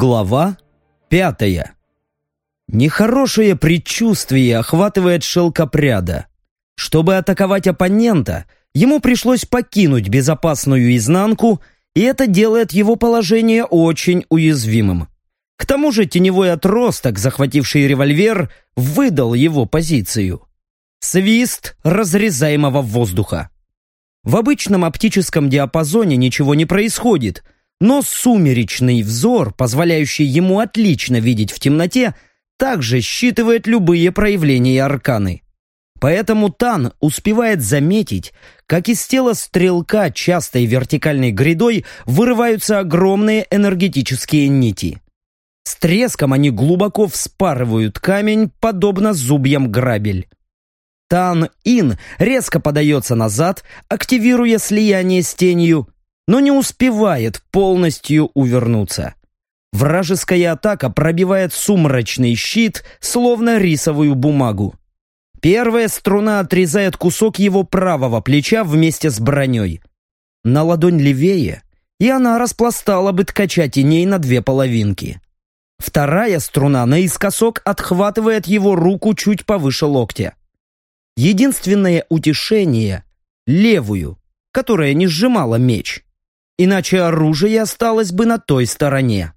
Глава пятая. Нехорошее предчувствие охватывает шелкопряда. Чтобы атаковать оппонента, ему пришлось покинуть безопасную изнанку, и это делает его положение очень уязвимым. К тому же теневой отросток, захвативший револьвер, выдал его позицию. Свист разрезаемого воздуха. В обычном оптическом диапазоне ничего не происходит – но сумеречный взор, позволяющий ему отлично видеть в темноте, также считывает любые проявления арканы. Поэтому Тан успевает заметить, как из тела стрелка частой вертикальной грядой вырываются огромные энергетические нити. С треском они глубоко вспарывают камень, подобно зубьям грабель. Тан-Ин резко подается назад, активируя слияние с тенью, но не успевает полностью увернуться. Вражеская атака пробивает сумрачный щит, словно рисовую бумагу. Первая струна отрезает кусок его правого плеча вместе с броней. На ладонь левее, и она распластала бы ткача теней на две половинки. Вторая струна наискосок отхватывает его руку чуть повыше локтя. Единственное утешение — левую, которая не сжимала меч иначе оружие осталось бы на той стороне.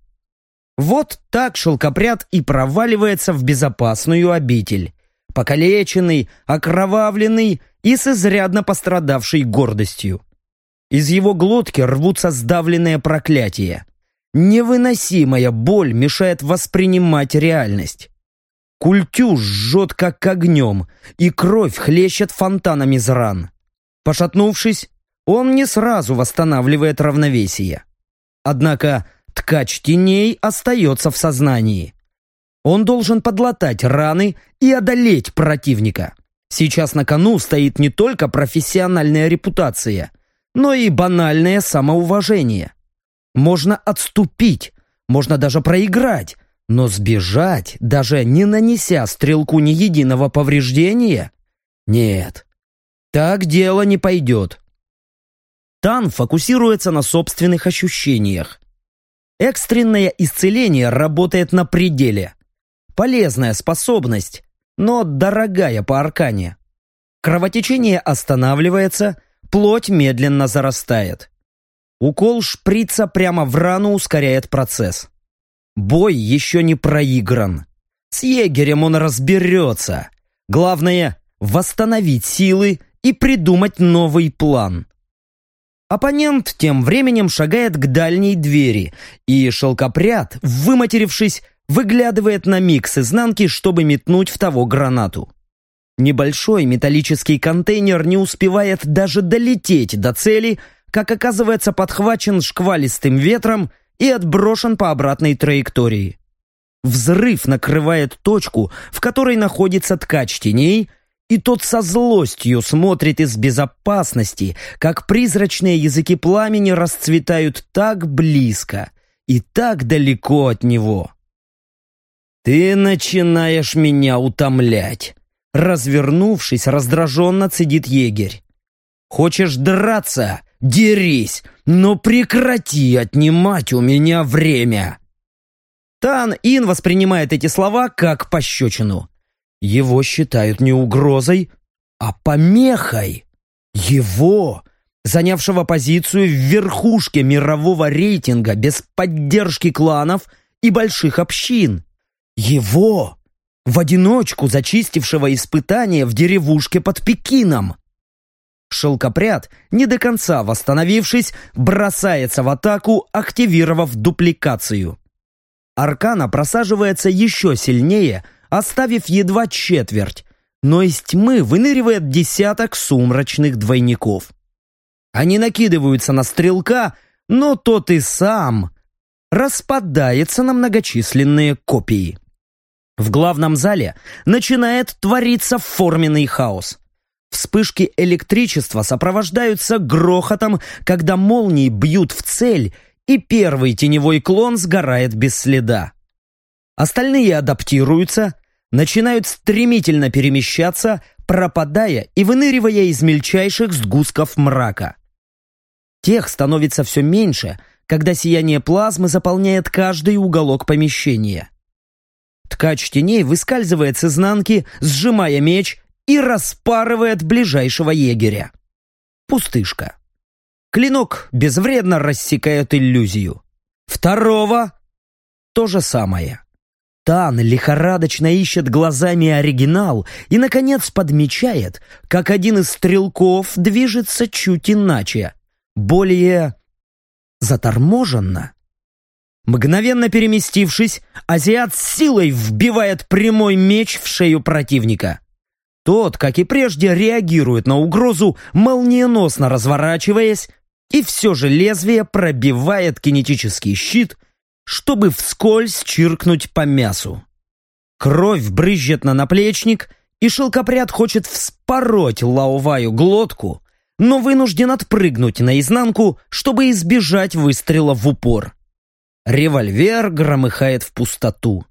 Вот так шелкопряд и проваливается в безопасную обитель, покалеченный, окровавленный и с изрядно пострадавшей гордостью. Из его глотки рвутся сдавленные проклятия. Невыносимая боль мешает воспринимать реальность. Культю жжет как огнем, и кровь хлещет фонтанами из ран. Пошатнувшись, он не сразу восстанавливает равновесие. Однако ткач теней остается в сознании. Он должен подлатать раны и одолеть противника. Сейчас на кону стоит не только профессиональная репутация, но и банальное самоуважение. Можно отступить, можно даже проиграть, но сбежать, даже не нанеся стрелку ни единого повреждения? Нет, так дело не пойдет. Тан фокусируется на собственных ощущениях. Экстренное исцеление работает на пределе. Полезная способность, но дорогая по аркане. Кровотечение останавливается, плоть медленно зарастает. Укол шприца прямо в рану ускоряет процесс. Бой еще не проигран. С егерем он разберется. Главное — восстановить силы и придумать новый план. Оппонент тем временем шагает к дальней двери, и шелкопряд, выматерившись, выглядывает на миг с изнанки, чтобы метнуть в того гранату. Небольшой металлический контейнер не успевает даже долететь до цели, как оказывается подхвачен шквалистым ветром и отброшен по обратной траектории. Взрыв накрывает точку, в которой находится ткач теней – и тот со злостью смотрит из безопасности, как призрачные языки пламени расцветают так близко и так далеко от него. «Ты начинаешь меня утомлять!» Развернувшись, раздраженно цедит егерь. «Хочешь драться? Дерись, но прекрати отнимать у меня время!» Тан Ин воспринимает эти слова как пощечину. Его считают не угрозой, а помехой. Его, занявшего позицию в верхушке мирового рейтинга без поддержки кланов и больших общин. Его, в одиночку зачистившего испытания в деревушке под Пекином. Шелкопряд, не до конца восстановившись, бросается в атаку, активировав дупликацию. Аркана просаживается еще сильнее, оставив едва четверть, но из тьмы выныривает десяток сумрачных двойников. Они накидываются на стрелка, но тот и сам распадается на многочисленные копии. В главном зале начинает твориться форменный хаос. Вспышки электричества сопровождаются грохотом, когда молнии бьют в цель, и первый теневой клон сгорает без следа. Остальные адаптируются, начинают стремительно перемещаться, пропадая и выныривая из мельчайших сгустков мрака. Тех становится все меньше, когда сияние плазмы заполняет каждый уголок помещения. Ткач теней выскальзывает с изнанки, сжимая меч и распарывает ближайшего егеря. Пустышка. Клинок безвредно рассекает иллюзию. Второго — то же самое. Тан лихорадочно ищет глазами оригинал и, наконец, подмечает, как один из стрелков движется чуть иначе, более заторможенно. Мгновенно переместившись, азиат с силой вбивает прямой меч в шею противника. Тот, как и прежде, реагирует на угрозу, молниеносно разворачиваясь, и все же лезвие пробивает кинетический щит, чтобы вскользь чиркнуть по мясу. Кровь брызжет на наплечник, и шелкопряд хочет вспороть Лауваю глотку, но вынужден отпрыгнуть наизнанку, чтобы избежать выстрела в упор. Револьвер громыхает в пустоту.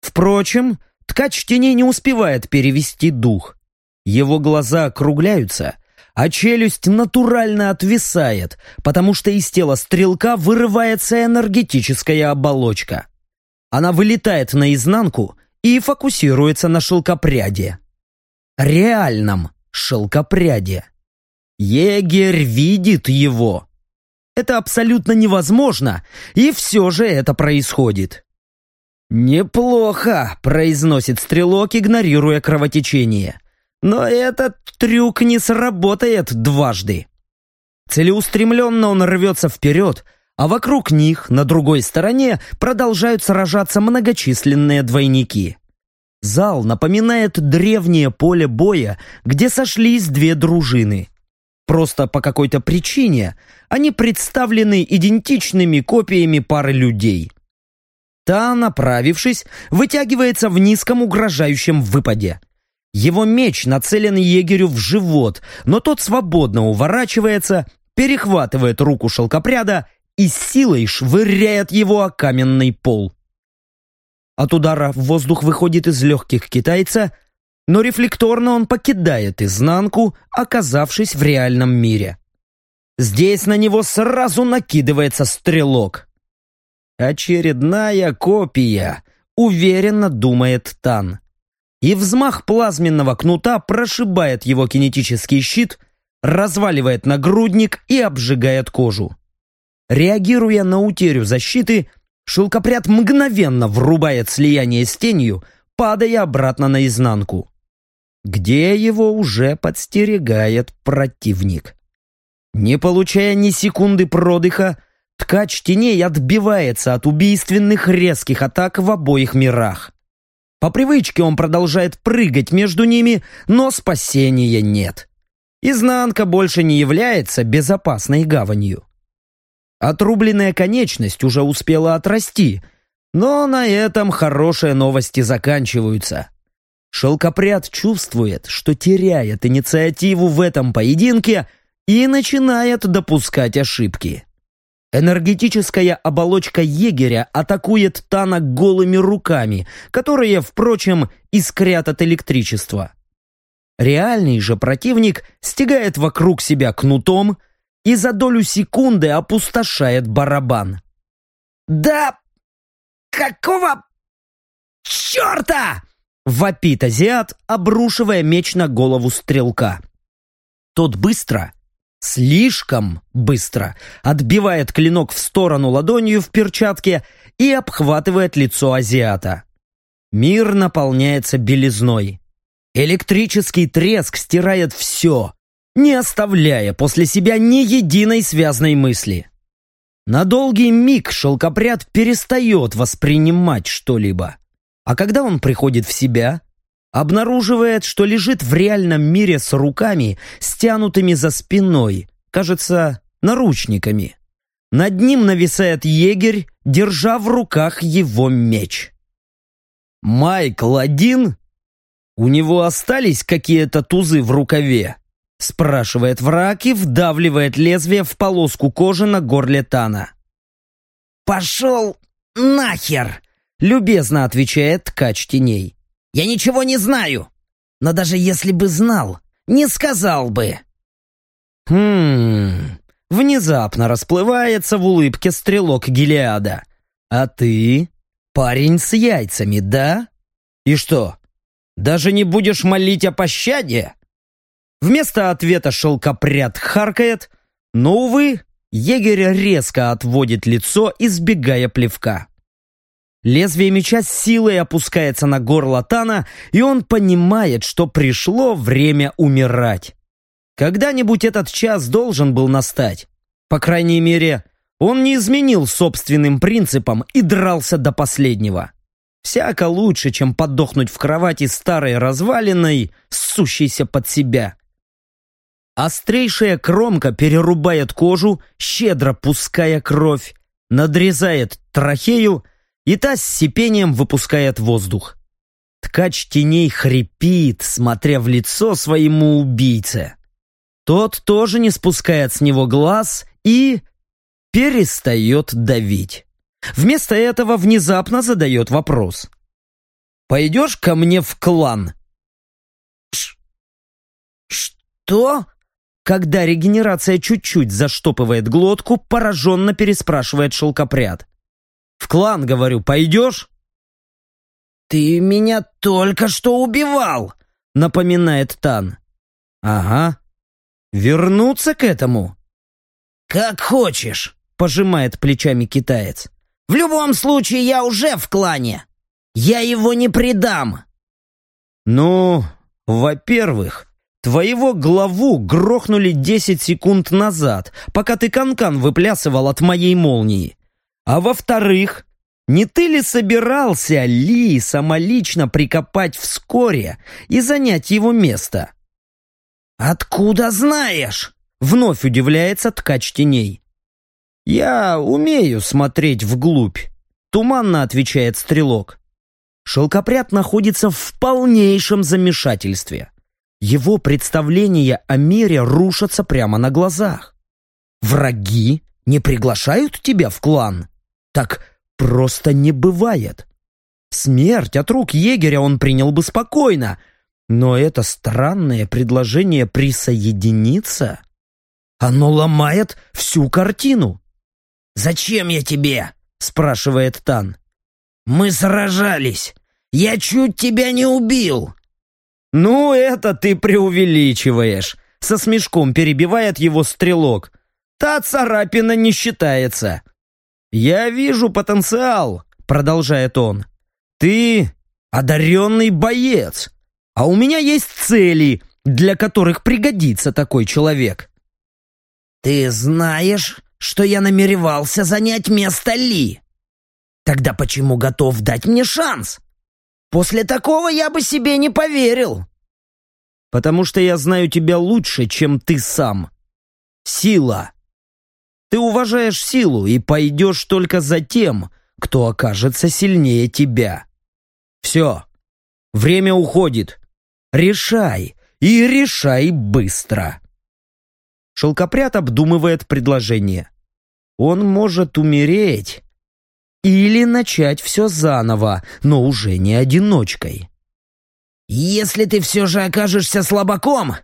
Впрочем, ткач теней не успевает перевести дух. Его глаза округляются, а челюсть натурально отвисает, потому что из тела стрелка вырывается энергетическая оболочка. Она вылетает наизнанку и фокусируется на шелкопряде. Реальном шелкопряде. Егерь видит его. Это абсолютно невозможно, и все же это происходит. «Неплохо», — произносит стрелок, игнорируя кровотечение. «Но этот трюк не сработает дважды». Целеустремленно он рвется вперед, а вокруг них, на другой стороне, продолжают сражаться многочисленные двойники. Зал напоминает древнее поле боя, где сошлись две дружины. Просто по какой-то причине они представлены идентичными копиями пары людей. Та, направившись, вытягивается в низком угрожающем выпаде. Его меч нацелен егерю в живот, но тот свободно уворачивается, перехватывает руку шелкопряда и силой швыряет его о каменный пол. От удара в воздух выходит из легких китайца но рефлекторно он покидает изнанку, оказавшись в реальном мире. Здесь на него сразу накидывается стрелок. «Очередная копия», — уверенно думает Тан. И взмах плазменного кнута прошибает его кинетический щит, разваливает нагрудник и обжигает кожу. Реагируя на утерю защиты, шелкопряд мгновенно врубает слияние с тенью, падая обратно наизнанку где его уже подстерегает противник. Не получая ни секунды продыха, ткач теней отбивается от убийственных резких атак в обоих мирах. По привычке он продолжает прыгать между ними, но спасения нет. Изнанка больше не является безопасной гаванью. Отрубленная конечность уже успела отрасти, но на этом хорошие новости заканчиваются. Шелкопряд чувствует, что теряет инициативу в этом поединке и начинает допускать ошибки. Энергетическая оболочка егеря атакует Тана голыми руками, которые, впрочем, искрят от электричества. Реальный же противник стегает вокруг себя кнутом и за долю секунды опустошает барабан. «Да какого черта?» Вопит азиат, обрушивая меч на голову стрелка. Тот быстро, слишком быстро, отбивает клинок в сторону ладонью в перчатке и обхватывает лицо азиата. Мир наполняется белизной. Электрический треск стирает все, не оставляя после себя ни единой связной мысли. На долгий миг шелкопряд перестает воспринимать что-либо. А когда он приходит в себя, обнаруживает, что лежит в реальном мире с руками, стянутыми за спиной, кажется, наручниками. Над ним нависает егерь, держа в руках его меч. «Майкл один? У него остались какие-то тузы в рукаве?» спрашивает враг и вдавливает лезвие в полоску кожи на горле Тана. «Пошел нахер!» Любезно отвечает ткач теней. «Я ничего не знаю, но даже если бы знал, не сказал бы». «Хм...» Внезапно расплывается в улыбке стрелок Гелиада. А ты парень с яйцами, да? И что, даже не будешь молить о пощаде? Вместо ответа шелкопряд харкает, но, увы, егерь резко отводит лицо, избегая плевка. Лезвие меча с силой опускается на горло Тана, и он понимает, что пришло время умирать. Когда-нибудь этот час должен был настать. По крайней мере, он не изменил собственным принципам и дрался до последнего. Всяко лучше, чем подохнуть в кровати старой развалиной, ссущейся под себя. Острейшая кромка перерубает кожу, щедро пуская кровь, надрезает трахею, и та с сипением выпускает воздух. Ткач теней хрипит, смотря в лицо своему убийце. Тот тоже не спускает с него глаз и перестает давить. Вместо этого внезапно задает вопрос. «Пойдешь ко мне в клан?» Ш «Что?» Когда регенерация чуть-чуть заштопывает глотку, пораженно переспрашивает шелкопряд. «В клан, говорю, пойдешь?» «Ты меня только что убивал!» напоминает Тан. «Ага. Вернуться к этому?» «Как хочешь», пожимает плечами китаец. «В любом случае, я уже в клане. Я его не предам». «Ну, во-первых, твоего главу грохнули десять секунд назад, пока ты канкан -кан выплясывал от моей молнии. А во-вторых, не ты ли собирался Ли самолично прикопать вскоре и занять его место?» «Откуда знаешь?» — вновь удивляется ткач теней. «Я умею смотреть вглубь», — туманно отвечает стрелок. Шелкопряд находится в полнейшем замешательстве. Его представления о мире рушатся прямо на глазах. Враги не приглашают тебя в клан? Так просто не бывает. Смерть от рук егеря он принял бы спокойно, но это странное предложение присоединиться, оно ломает всю картину. «Зачем я тебе?» — спрашивает Тан. «Мы сражались. Я чуть тебя не убил». «Ну, это ты преувеличиваешь», — со смешком перебивает его стрелок. «Та царапина не считается». «Я вижу потенциал», — продолжает он. «Ты одаренный боец, а у меня есть цели, для которых пригодится такой человек». «Ты знаешь, что я намеревался занять место Ли. Тогда почему готов дать мне шанс? После такого я бы себе не поверил. Потому что я знаю тебя лучше, чем ты сам. Сила. Ты уважаешь силу и пойдешь только за тем, кто окажется сильнее тебя. Все. Время уходит. Решай. И решай быстро. Шелкопряд обдумывает предложение он может умереть или начать все заново, но уже не одиночкой. «Если ты все же окажешься слабаком,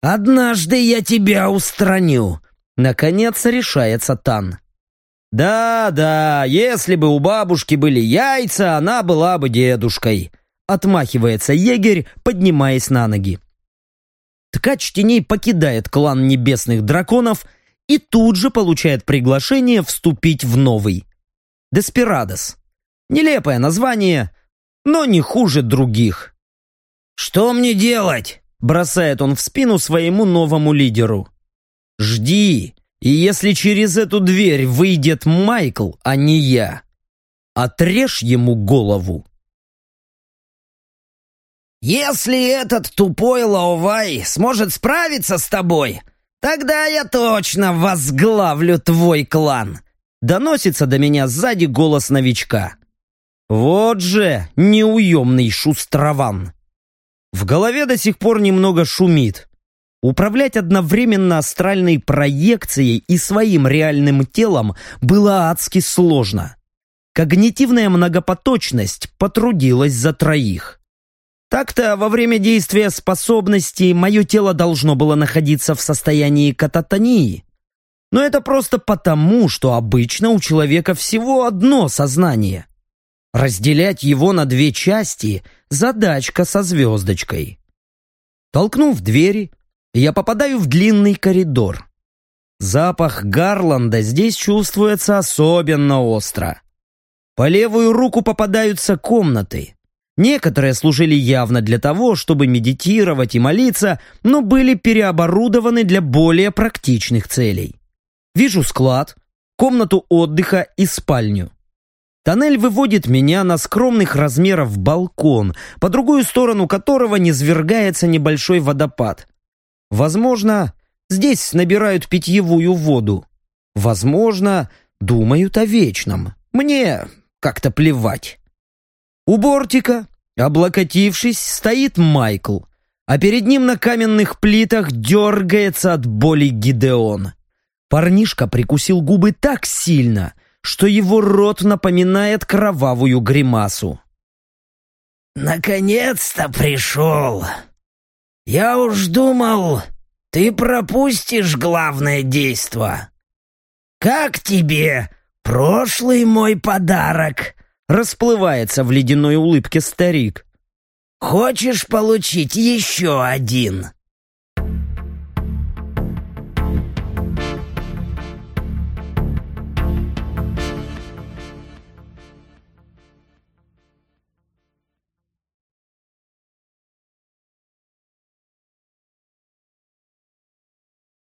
однажды я тебя устраню», — наконец решается Тан. «Да-да, если бы у бабушки были яйца, она была бы дедушкой», — отмахивается егерь, поднимаясь на ноги. Ткач теней покидает клан небесных драконов — и тут же получает приглашение вступить в новый. Деспирадос. Нелепое название, но не хуже других. «Что мне делать?» – бросает он в спину своему новому лидеру. «Жди, и если через эту дверь выйдет Майкл, а не я, отрежь ему голову». «Если этот тупой Лаовай сможет справиться с тобой, «Тогда я точно возглавлю твой клан!» Доносится до меня сзади голос новичка. Вот же неуемный шустрован. В голове до сих пор немного шумит. Управлять одновременно астральной проекцией и своим реальным телом было адски сложно. Когнитивная многопоточность потрудилась за троих. Так-то во время действия способности мое тело должно было находиться в состоянии кататонии. Но это просто потому, что обычно у человека всего одно сознание. Разделять его на две части – задачка со звездочкой. Толкнув двери, я попадаю в длинный коридор. Запах Гарланда здесь чувствуется особенно остро. По левую руку попадаются комнаты. Некоторые служили явно для того, чтобы медитировать и молиться, но были переоборудованы для более практичных целей. Вижу склад, комнату отдыха и спальню. Тоннель выводит меня на скромных размеров балкон, по другую сторону которого низвергается небольшой водопад. Возможно, здесь набирают питьевую воду. Возможно, думают о вечном. Мне как-то плевать. У бортика, облокотившись, стоит Майкл, а перед ним на каменных плитах дергается от боли Гидеон. Парнишка прикусил губы так сильно, что его рот напоминает кровавую гримасу. «Наконец-то пришел! Я уж думал, ты пропустишь главное действо. Как тебе прошлый мой подарок?» Расплывается в ледяной улыбке старик. «Хочешь получить еще один?»